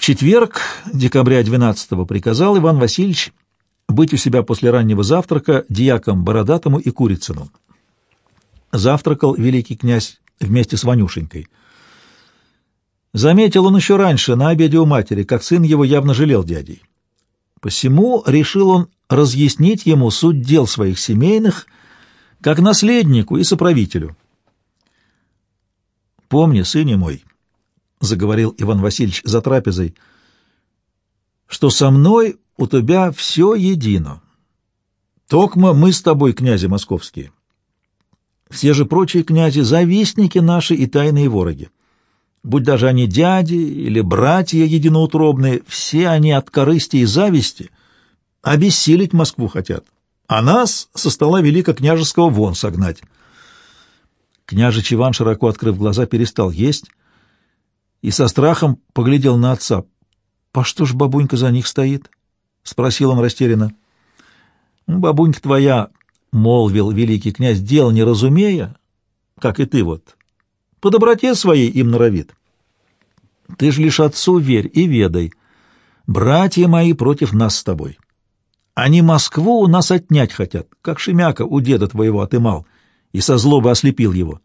Четверг, декабря 12-го, приказал Иван Васильевич быть у себя после раннего завтрака диаком Бородатому и Курицыну. Завтракал великий князь вместе с Ванюшенькой. Заметил он еще раньше, на обеде у матери, как сын его явно жалел дядей. Посему решил он разъяснить ему суть дел своих семейных, как наследнику и соправителю. «Помни, сыне мой», — заговорил Иван Васильевич за трапезой, — «что со мной у тебя все едино. Токма мы с тобой, князи московские. Все же прочие князи — завистники наши и тайные вороги. Будь даже они дяди или братья единоутробные, все они от корысти и зависти обессилить Москву хотят, а нас со стола великокняжеского вон согнать. Княжич Иван, широко открыв глаза, перестал есть и со страхом поглядел на отца. «По что ж бабунька за них стоит?» — спросил он растерянно. «Ну, «Бабунька твоя, — молвил великий князь, — дел не разумея, как и ты вот, по доброте своей им норовит. Ты ж лишь отцу верь и ведай, братья мои против нас с тобой. Они Москву у нас отнять хотят, как Шемяка у деда твоего отымал и со злобы ослепил его.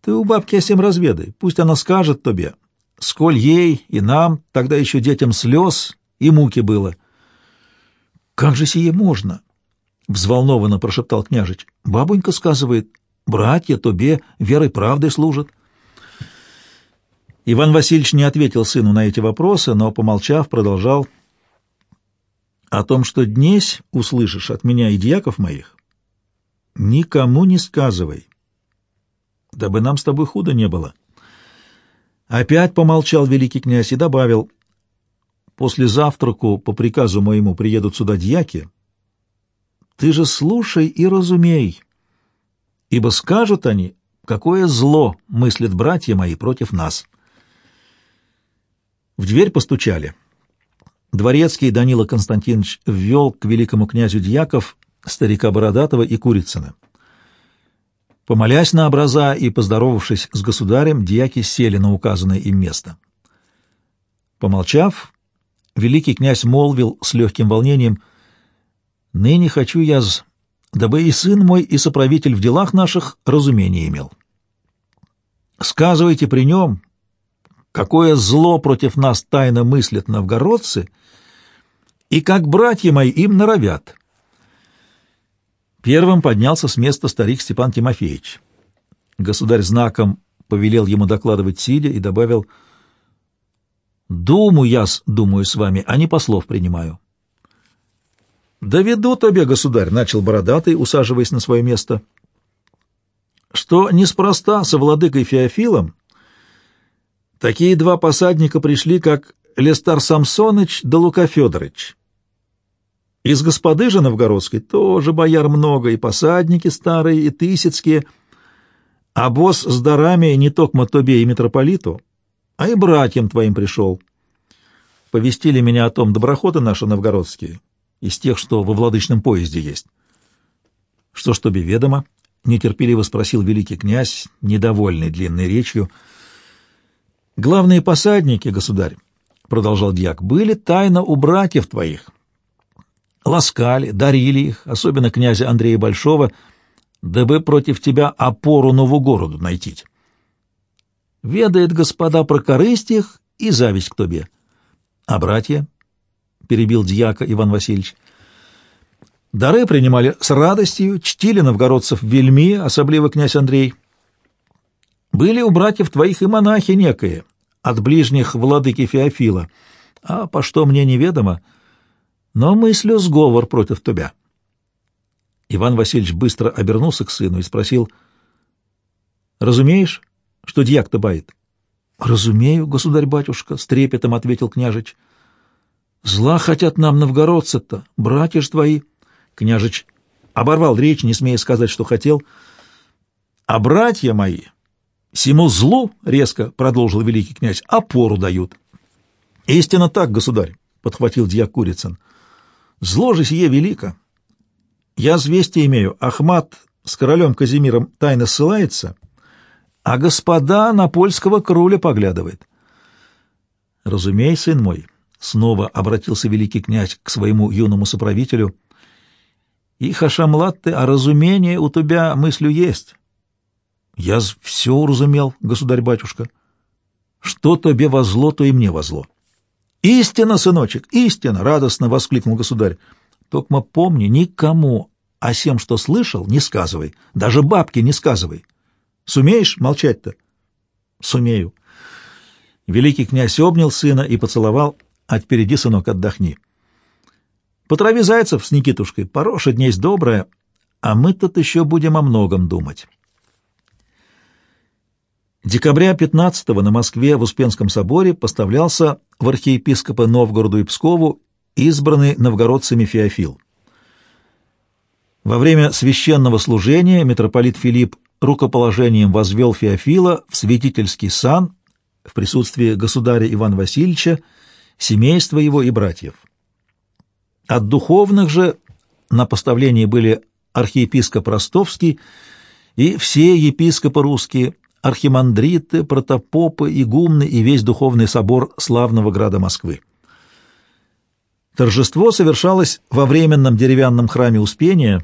Ты у бабки о всем разведай, пусть она скажет тебе, сколь ей и нам, тогда еще детям слез и муки было. — Как же сие можно? — взволнованно прошептал княжич. — Бабонька сказывает, братья тебе верой правдой служат. Иван Васильевич не ответил сыну на эти вопросы, но, помолчав, продолжал. — О том, что днесь услышишь от меня и дьяков моих, никому не сказывай, дабы нам с тобой худо не было. Опять помолчал великий князь и добавил, «После завтраку по приказу моему приедут сюда дьяки. Ты же слушай и разумей, ибо скажут они, какое зло мыслят братья мои против нас». В дверь постучали. Дворецкий Данила Константинович ввел к великому князю дьяков старика Бородатого и Курицына. Помолясь на образа и поздоровавшись с государем, дьяки сели на указанное им место. Помолчав, великий князь молвил с легким волнением, «Ныне хочу я, дабы и сын мой, и соправитель в делах наших разумение имел. Сказывайте при нем, какое зло против нас тайно мыслят новгородцы, и как братья мои им норовят». Первым поднялся с места старик Степан Тимофеевич. Государь знаком повелел ему докладывать сидя и добавил «Думу я, думаю с вами, а не послов принимаю». «Доведу тебе, государь», — начал бородатый, усаживаясь на свое место, «что неспроста со владыкой Феофилом такие два посадника пришли, как Лестар Самсоныч да Лука Федорович». Из господы же новгородской тоже бояр много, и посадники старые, и тысяцкие, а босс с дарами не токмо тебе и митрополиту, а и братьям твоим пришел. Повестили меня о том доброходы наши новгородские, из тех, что во владычном поезде есть. — Что ж тебе ведомо? — нетерпеливо спросил великий князь, недовольный длинной речью. — Главные посадники, государь, — продолжал дьяк, — были тайно у братьев твоих, ласкали, дарили их, особенно князя Андрея Большого, дабы против тебя опору нову городу найти. Ведает господа про корысть их и зависть к тебе. А братья, — перебил дьяка Иван Васильевич, — дары принимали с радостью, чтили новгородцев вельми, особливо князь Андрей. Были у братьев твоих и монахи некие, от ближних владыки Феофила, а по что мне неведомо, — но мыслю сговор против тебя. Иван Васильевич быстро обернулся к сыну и спросил, «Разумеешь, что дьяк-то бает?» «Разумею, государь-батюшка», — с трепетом ответил княжич. «Зла хотят нам новгородцы-то, братья ж твои». Княжич оборвал речь, не смея сказать, что хотел. «А братья мои, всему злу, — резко продолжил великий князь, — опору дают». «Истинно так, государь», — подхватил дьяк Курицын. Зло же сие велико. Я звести имею, Ахмат с королем Казимиром тайно ссылается, а господа на польского круля поглядывает. Разумей, сын мой, снова обратился великий князь к своему юному соправителю. И хашамлат ты, а разумение у тебя мыслью есть. Я все уразумел, государь-батюшка. Что тебе возло, то и мне возло. Истина, сыночек, истина, радостно воскликнул государь. Токма помни, никому о всем, что слышал, не сказывай, даже бабке не сказывай. Сумеешь молчать-то? Сумею. Великий князь обнял сына и поцеловал. А теперь сынок, отдохни. Потрави зайцев с Никитушкой, пороша днесь добрая, а мы тут еще будем о многом думать. Декабря 15-го на Москве в Успенском соборе поставлялся в архиепископа Новгороду и Пскову избранный новгородцами Феофил. Во время священного служения митрополит Филипп рукоположением возвел Феофила в святительский сан в присутствии государя Ивана Васильевича, семейства его и братьев. От духовных же на поставлении были архиепископ Ростовский и все епископы русские, архимандриты, протопопы, игумны и весь духовный собор славного града Москвы. Торжество совершалось во временном деревянном храме Успения,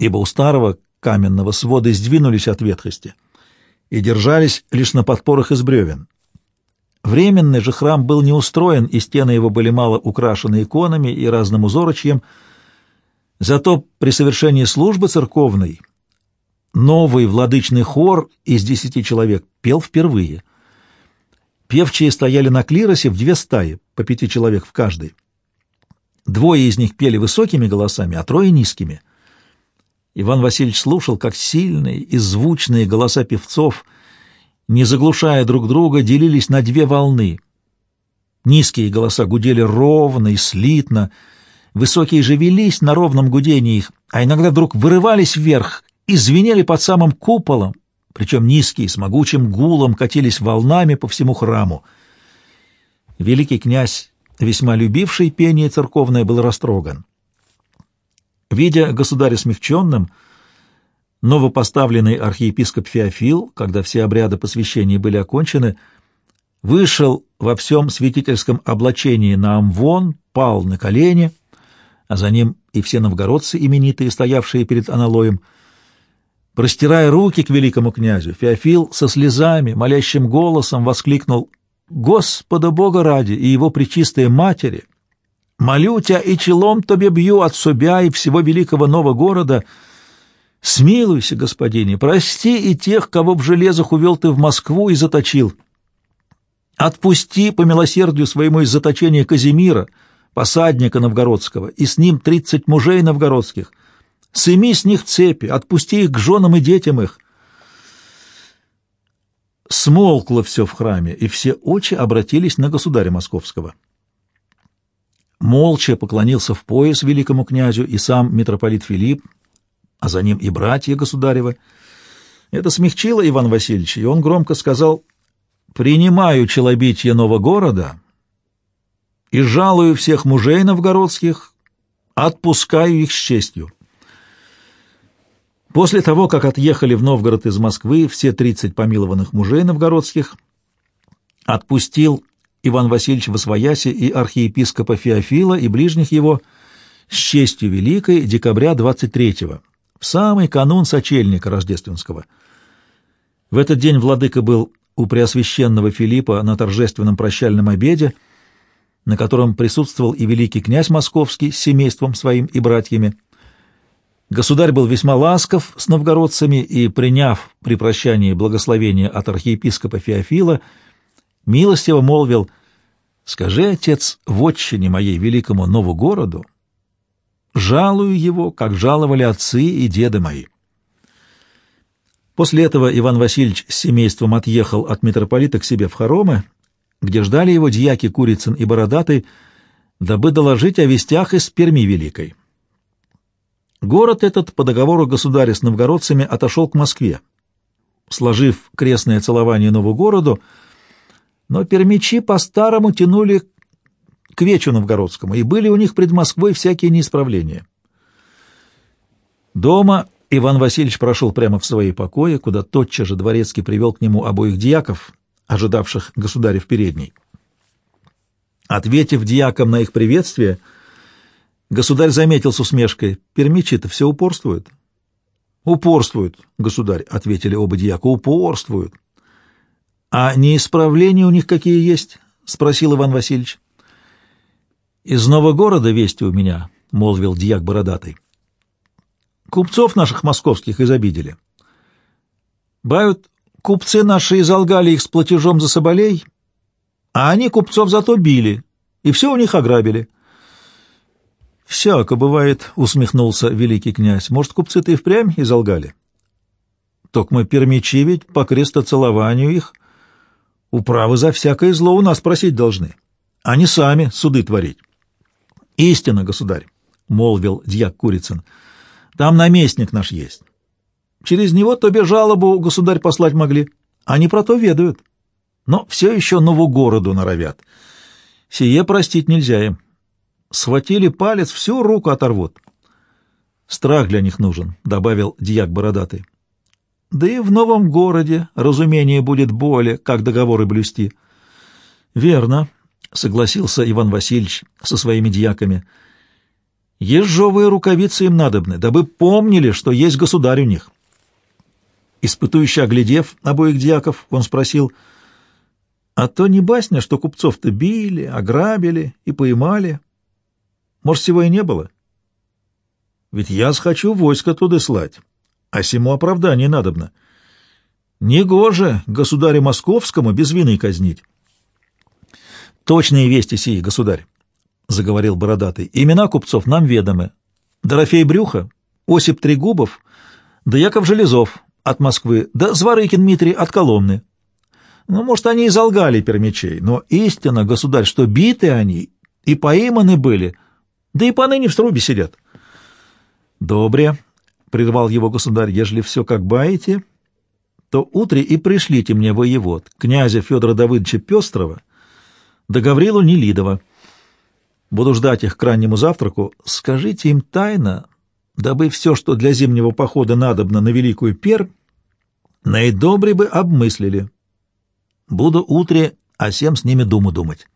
ибо у старого каменного своды сдвинулись от ветхости и держались лишь на подпорах из бревен. Временный же храм был не устроен, и стены его были мало украшены иконами и разным узорочьем. Зато при совершении службы церковной новый владычный хор из десяти человек пел впервые. Певчие стояли на клиросе в две стаи, по пяти человек в каждой. Двое из них пели высокими голосами, а трое — низкими. Иван Васильевич слушал, как сильные и звучные голоса певцов, не заглушая друг друга, делились на две волны. Низкие голоса гудели ровно и слитно, высокие же велись на ровном гудении их, а иногда вдруг вырывались вверх и звенели под самым куполом, причем низкие с могучим гулом катились волнами по всему храму. Великий князь, весьма любивший пение церковное, был растроган. Видя государя смягченным, новопоставленный архиепископ Феофил, когда все обряды посвящения были окончены, вышел во всем святительском облачении на амвон, пал на колени, а за ним и все новгородцы именитые, стоявшие перед аналоем, Простирая руки к великому князю, Феофил со слезами, молящим голосом воскликнул «Господа Бога ради и его пречистые матери! Молю тебя и челом тебе бью от себя и всего великого нового города. Смилуйся, господине, прости и тех, кого в железах увел ты в Москву и заточил. Отпусти по милосердию своему из заточения Казимира, посадника новгородского, и с ним тридцать мужей новгородских. Сыми с них цепи, отпусти их к женам и детям их. Смолкло все в храме, и все очи обратились на государя московского. Молча поклонился в пояс великому князю и сам митрополит Филипп, а за ним и братья государевы. Это смягчило Иван Васильевич, и он громко сказал «Принимаю челобитие нового города и жалую всех мужей новгородских, отпускаю их с честью». После того, как отъехали в Новгород из Москвы все тридцать помилованных мужей новгородских, отпустил Иван Васильевич Восвояси и архиепископа Феофила и ближних его с честью великой декабря 23-го, в самый канун сочельника рождественского. В этот день владыка был у преосвященного Филиппа на торжественном прощальном обеде, на котором присутствовал и великий князь московский с семейством своим и братьями. Государь был весьма ласков с новгородцами и, приняв при прощании благословение от архиепископа Феофила, милостиво молвил, «Скажи, отец, в отчине моей великому нову городу, жалую его, как жаловали отцы и деды мои». После этого Иван Васильевич с семейством отъехал от митрополита к себе в хоромы, где ждали его дьяки Курицын и Бородатый, дабы доложить о вестях из Перми Великой. Город этот по договору государя с новгородцами отошел к Москве, сложив крестное целование новому городу, но пермичи по-старому тянули к Вечу Новгородскому, и были у них пред Москвой всякие неисправления. Дома Иван Васильевич прошел прямо в свои покои, куда тотчас же дворецкий привел к нему обоих дьяков, ожидавших государя в передней. Ответив дьякам на их приветствие, государь заметил с усмешкой, «Пермичи-то все упорствуют». «Упорствуют, государь», — ответили оба дьяка, — «упорствуют». «А неисправления у них какие есть?» — спросил Иван Васильевич. «Из нового города вести у меня», — молвил дьяк бородатый. «Купцов наших московских изобидели. Бают, купцы наши изолгали их с платежом за соболей, а они купцов зато били, и все у них ограбили». «Всяко бывает», — усмехнулся великий князь. «Может, купцы-то и впрямь изолгали?» «Так мы пермичи ведь по крестоцелованию их управы за всякое зло у нас просить должны, а не сами суды творить». «Истина, государь», — молвил дьяк Курицын, — «там наместник наш есть. Через него тебе жалобу, государь, послать могли. Они про то ведают, но все еще новогороду норовят. Сие простить нельзя им». Схватили палец, всю руку оторвут. Страх для них нужен, — добавил дьяк бородатый. Да и в новом городе разумение будет более, как договоры блюсти. Верно, — согласился Иван Васильевич со своими дьяками. Ежовые рукавицы им надобны, дабы помнили, что есть государь у них. Испытующе оглядев обоих дьяков, он спросил, — А то не басня, что купцов-то били, ограбили и поймали? — может, всего и не было? Ведь я схочу войско туда слать, а сему оправдание надобно. Негоже государю московскому без вины казнить. Точные вести сии, государь, — заговорил бородатый. Имена купцов нам ведомы. Дорофей Брюха, Осип Трегубов, да Яков Железов от Москвы, да Зворыкин Дмитрий от Коломны. Ну, может, они и залгали пермичей, но истина, государь, что биты они и поиманы были — да и поныне в струбе сидят. — Добре, — прервал его государь, — ежели все как баете, то утре и пришлите мне воевод, князя Федора Давыдовича Пестрова, да Гаврилу Нелидова. Буду ждать их к раннему завтраку. Скажите им тайно, дабы все, что для зимнего похода надобно на Великую Пермь, наидобре бы обмыслили. Буду утре, а всем с ними думу думать.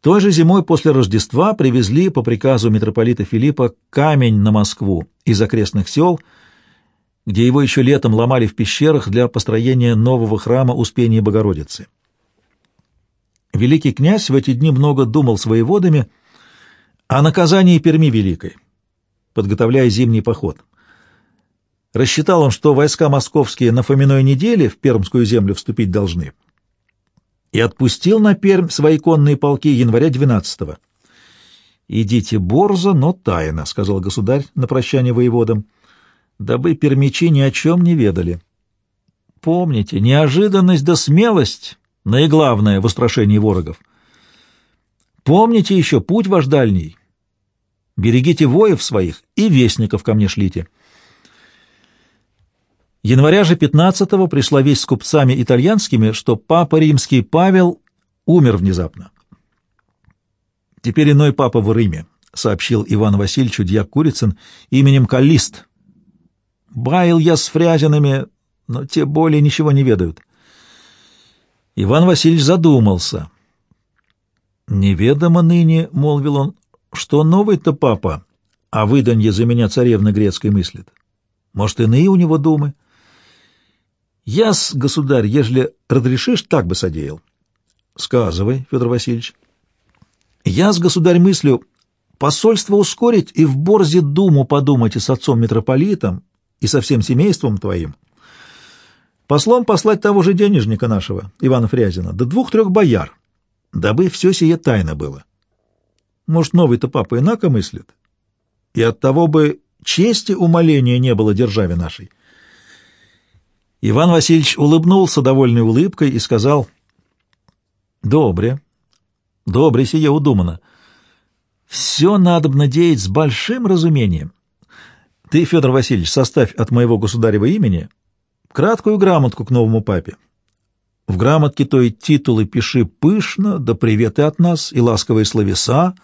Той же зимой после Рождества привезли по приказу митрополита Филиппа камень на Москву из окрестных сел, где его еще летом ломали в пещерах для построения нового храма Успения Богородицы. Великий князь в эти дни много думал с воеводами о наказании Перми Великой, подготовляя зимний поход. Рассчитал он, что войска московские на Фоминой неделе в Пермскую землю вступить должны — и отпустил на Пермь свои конные полки января 12-го. «Идите борзо, но тайно», — сказал государь на прощание воеводам, дабы пермичи ни о чем не ведали. Помните, неожиданность да смелость — наиглавное в устрашении ворогов. Помните еще путь ваш дальний. Берегите воев своих и вестников ко мне шлите. Января же 15-го пришла весть с купцами итальянскими, что папа римский Павел умер внезапно. Теперь иной папа в Риме, сообщил Иван Васильевич дьяк Курицын, именем Каллист. Баил я с фрязинами, но те более ничего не ведают. Иван Васильевич задумался. «Неведомо ныне, — молвил он, — что новый-то папа о выданье за меня царевны грецкой мыслит. Может, иные у него думы?» Я-с, государь, ежели разрешишь, так бы содеял. Сказывай, Федор Васильевич. Я с государь мыслю посольство ускорить и в Борзе думу подумайте с отцом митрополитом и со всем семейством твоим. Послом послать того же денежника нашего, Ивана Фрязина, до двух-трех бояр, дабы все сие тайно было. Может, новый-то папа инако мыслит? И от того бы чести умоления не было державе нашей. Иван Васильевич улыбнулся довольной улыбкой и сказал, «Добре, добре сие удумано. Все надо надеять с большим разумением. Ты, Федор Васильевич, составь от моего государева имени краткую грамотку к новому папе. В грамотке то и титулы пиши пышно, да приветы от нас и ласковые словеса,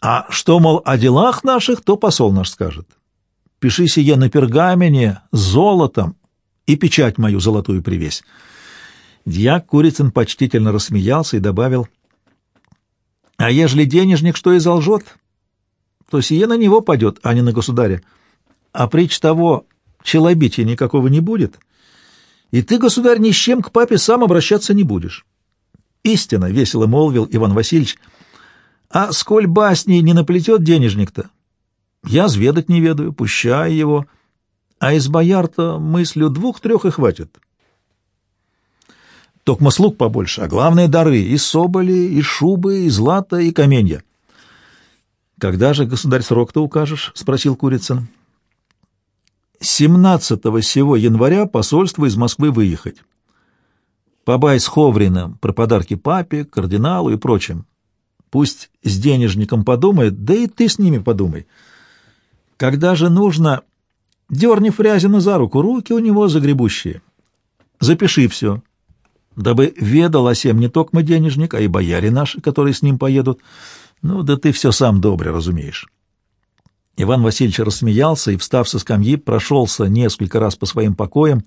а что, мол, о делах наших, то посол наш скажет. Пиши сие на пергамене, золотом, и печать мою золотую привесь. Дьяк Курицын почтительно рассмеялся и добавил, «А ежели денежник что и залжет, то сие на него падет, а не на государя. А притч того, челобития никакого не будет, и ты, государь, ни с чем к папе сам обращаться не будешь». «Истинно», — весело молвил Иван Васильевич, «а сколь басней не наплетет денежник-то, я зведать не ведаю, пущай его, а из бояр-то мыслю двух-трех и хватит». Токмо слуг побольше, а главное — дары — и соболи, и шубы, и злато, и каменья. — Когда же, государь, срок-то укажешь? — спросил Курицын. — 17 сего января посольство из Москвы выехать. Побай с Ховриным про подарки папе, кардиналу и прочим. Пусть с денежником подумает, да и ты с ними подумай. Когда же нужно, дерни Фрязина за руку, руки у него загребущие. Запиши все, дабы ведал о не только денежник, а и бояре наши, которые с ним поедут. Ну, да ты все сам добре разумеешь. Иван Васильевич рассмеялся и, встав со скамьи, прошелся несколько раз по своим покоям.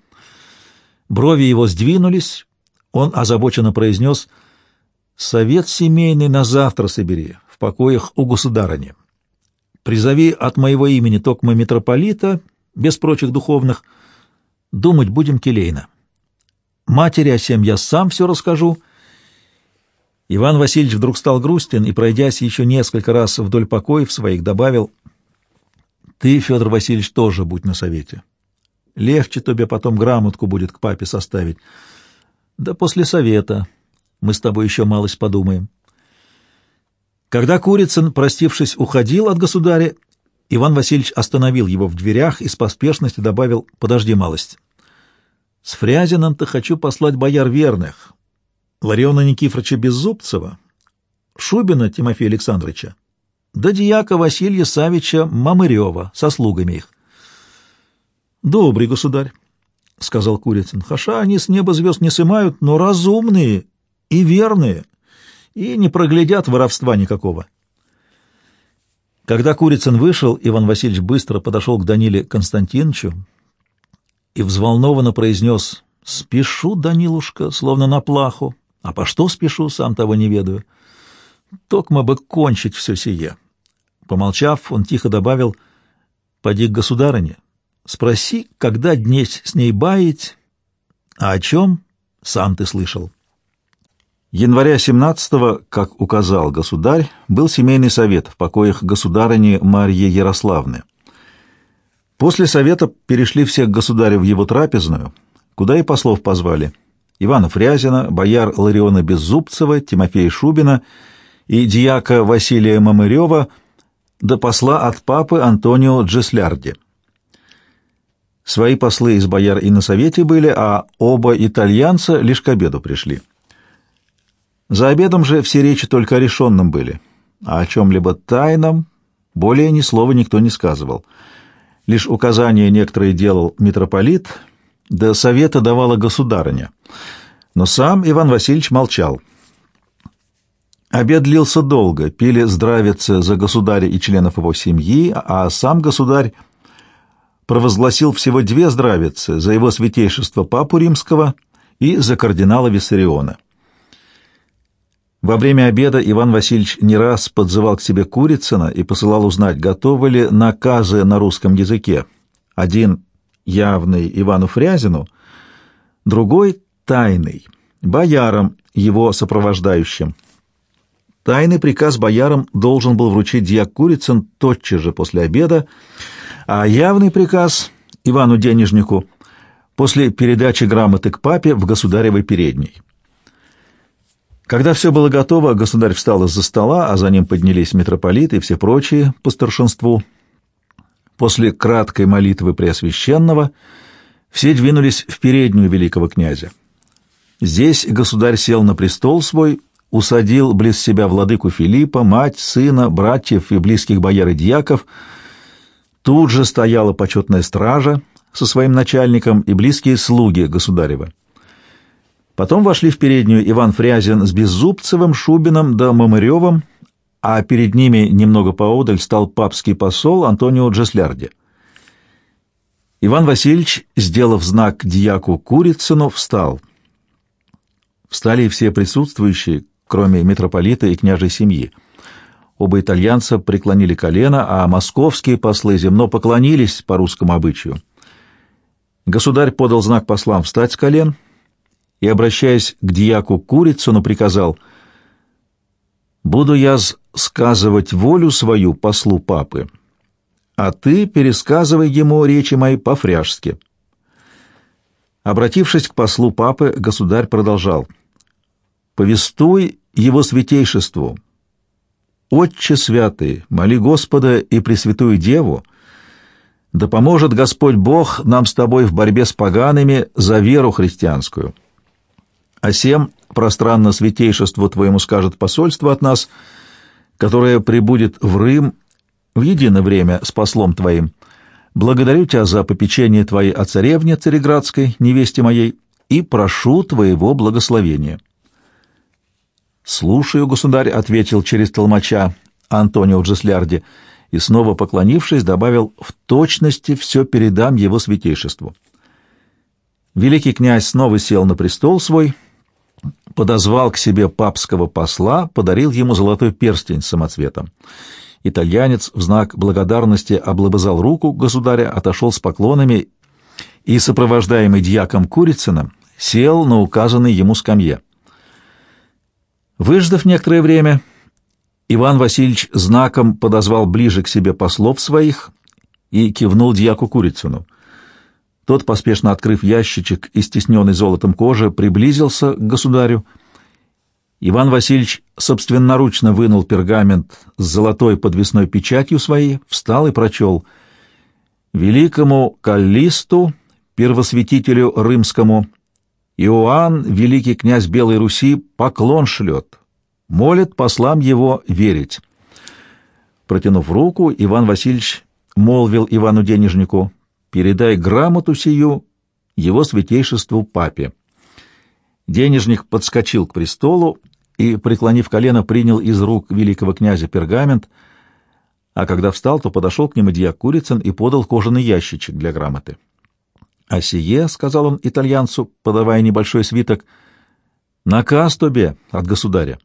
Брови его сдвинулись, он озабоченно произнес «Совет семейный на завтра собери, в покоях у государыни. Призови от моего имени токма митрополита, без прочих духовных, думать будем келейно». Матери о сем я сам все расскажу. Иван Васильевич вдруг стал грустен и, пройдясь еще несколько раз вдоль покоев своих, добавил, «Ты, Федор Васильевич, тоже будь на совете. Легче тебе потом грамотку будет к папе составить. Да после совета мы с тобой еще малость подумаем». Когда Курицын, простившись, уходил от государя, Иван Васильевич остановил его в дверях и с поспешностью добавил «Подожди малость». С Фрязином-то хочу послать бояр верных. Лариона Никифоровича Беззубцева, Шубина Тимофея Александровича, да дьяка Василия Савича Мамырева со слугами их. — Добрый государь, — сказал Курицын, — хаша они с неба звезд не сымают, но разумные и верные, и не проглядят воровства никакого. Когда Курицын вышел, Иван Васильевич быстро подошел к Даниле Константиновичу, и взволнованно произнес «Спешу, Данилушка, словно на плаху. А по что спешу, сам того не ведаю. Токмо бы кончить все сие». Помолчав, он тихо добавил «Поди к государыне, спроси, когда днесь с ней баять, а о чем, сам ты слышал». Января 17-го, как указал государь, был семейный совет в покоях государыни Марьи Ярославны. После совета перешли все к государю в его трапезную, куда и послов позвали. Ивана Фрязина, бояр Лариона Беззубцева, Тимофея Шубина и дьяка Василия Мамырева, до посла от папы Антонио Джеслярди. Свои послы из бояр и на совете были, а оба итальянца лишь к обеду пришли. За обедом же все речи только о решенном были, а о чем-либо тайном более ни слова никто не сказывал — Лишь указания некоторые делал митрополит, да совета давала государыня. Но сам Иван Васильевич молчал. Обед длился долго, пили здравицы за государя и членов его семьи, а сам государь провозгласил всего две здравицы за его святейшество Папу Римского и за кардинала Виссариона. Во время обеда Иван Васильевич не раз подзывал к себе Курицына и посылал узнать, готовы ли наказы на русском языке. Один явный Ивану Фрязину, другой тайный, боярам, его сопровождающим. Тайный приказ боярам должен был вручить дьяк Курицын тотчас же после обеда, а явный приказ Ивану Денежнику после передачи грамоты к папе в государевой передней. Когда все было готово, государь встал из-за стола, а за ним поднялись митрополиты и все прочие по старшинству. После краткой молитвы Преосвященного все двинулись в переднюю великого князя. Здесь государь сел на престол свой, усадил близ себя владыку Филиппа, мать, сына, братьев и близких бояр и дьяков. Тут же стояла почетная стража со своим начальником и близкие слуги государева. Потом вошли в переднюю Иван Фрязин с Беззубцевым, Шубиным да Мамыревым, а перед ними немного поодаль стал папский посол Антонио Джеслярди. Иван Васильевич, сделав знак дьяку Курицыну, встал. Встали все присутствующие, кроме митрополита и княжей семьи. Оба итальянца преклонили колено, а московские послы земно поклонились по русскому обычаю. Государь подал знак послам встать с колен и, обращаясь к дьяку Курицыну, приказал «Буду я сказывать волю свою послу папы, а ты пересказывай ему речи мои по-фряжски». Обратившись к послу папы, государь продолжал «Повествуй его святейшеству, Отче святый, моли Господа и Пресвятую Деву, да поможет Господь Бог нам с тобой в борьбе с погаными за веру христианскую. А сем пространно святейшеству твоему скажет посольство от нас, которое прибудет в Рим в единое время с послом твоим. Благодарю тебя за попечение твоей о царевне Цареградской, невесте моей, и прошу твоего благословения». «Слушаю, государь», — ответил через толмача Антонио Джеслярди, и, снова поклонившись, добавил «в точности все передам его святейшеству». Великий князь снова сел на престол свой, подозвал к себе папского посла, подарил ему золотой перстень самоцветом. Итальянец в знак благодарности облобызал руку государя, отошел с поклонами и, сопровождаемый дьяком Курицыным, сел на указанной ему скамье. Выждав некоторое время, Иван Васильевич знаком подозвал ближе к себе послов своих и кивнул дьяку Курицыну. Тот, поспешно открыв ящичек и стесненный золотом кожи, приблизился к государю. Иван Васильевич собственноручно вынул пергамент с золотой подвесной печатью своей, встал и прочел «Великому Каллисту, первосвятителю римскому, Иоанн, великий князь Белой Руси, поклон шлет, молит послам его верить. Протянув руку, Иван Васильевич молвил Ивану Денежнику, «Передай грамоту сию его святейшеству папе». Денежник подскочил к престолу и, преклонив колено, принял из рук великого князя пергамент, а когда встал, то подошел к нему Курицын и подал кожаный ящичек для грамоты. «А сие, — сказал он итальянцу, подавая небольшой свиток, — наказ тебе от государя».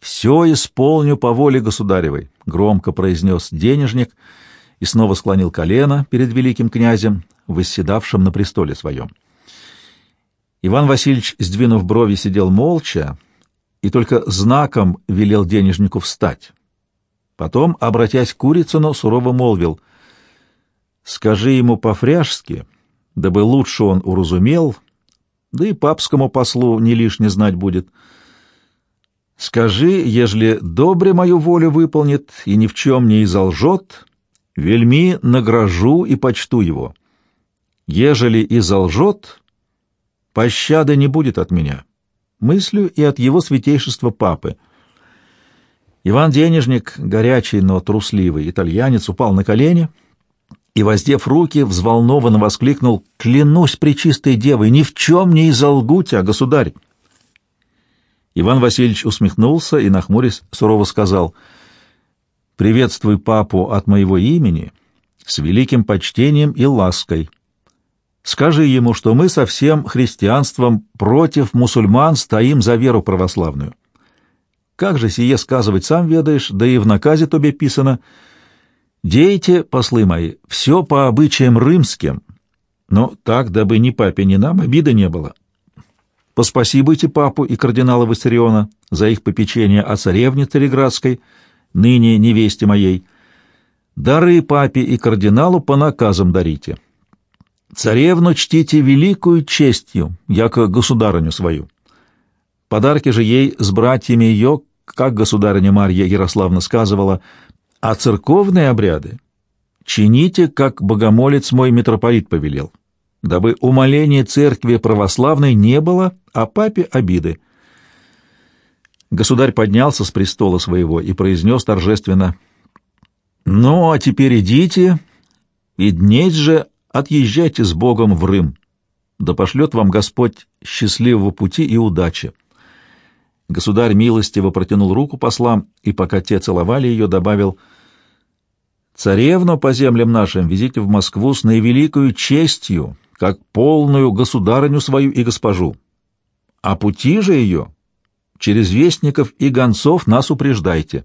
«Все исполню по воле государевой», — громко произнес денежник и снова склонил колено перед великим князем, восседавшим на престоле своем. Иван Васильевич, сдвинув брови, сидел молча и только знаком велел денежнику встать. Потом, обратясь к Курицыну, сурово молвил, «Скажи ему по-фряжски, дабы лучше он уразумел, да и папскому послу не лишне знать будет. Скажи, ежели добре мою волю выполнит и ни в чем не изолжет, вельми награжу и почту его. Ежели изолжет, пощады не будет от меня, мыслю и от его святейшества папы. Иван Денежник, горячий, но трусливый итальянец, упал на колени — и, воздев руки, взволнованно воскликнул «Клянусь пречистой девой, ни в чем не изолгу тебя, государь!» Иван Васильевич усмехнулся и, нахмурясь, сурово сказал «Приветствуй папу от моего имени с великим почтением и лаской. Скажи ему, что мы со всем христианством против мусульман стоим за веру православную. Как же сие сказывать сам ведаешь, да и в наказе тебе писано — Дейте, послы мои, все по обычаям рымским, но так, дабы ни папе, ни нам обиды не было. Поспасибуйте папу и кардинала Виссариона за их попечение о царевне Цареградской, ныне невесте моей. Дары папе и кардиналу по наказам дарите. Царевну чтите великую честью, яко государыню свою. Подарки же ей с братьями ее, как государыня Марья Ярославна сказывала, — а церковные обряды чините, как богомолец мой митрополит повелел, дабы умоления церкви православной не было, а папе обиды. Государь поднялся с престола своего и произнес торжественно, «Ну, а теперь идите, и днесь же отъезжайте с Богом в Рим, да пошлет вам Господь счастливого пути и удачи». Государь милостиво протянул руку послам, и пока те целовали ее, добавил — Царевну по землям нашим везите в Москву с наивеликою честью, как полную государыню свою и госпожу. а пути же ее через вестников и гонцов нас упреждайте».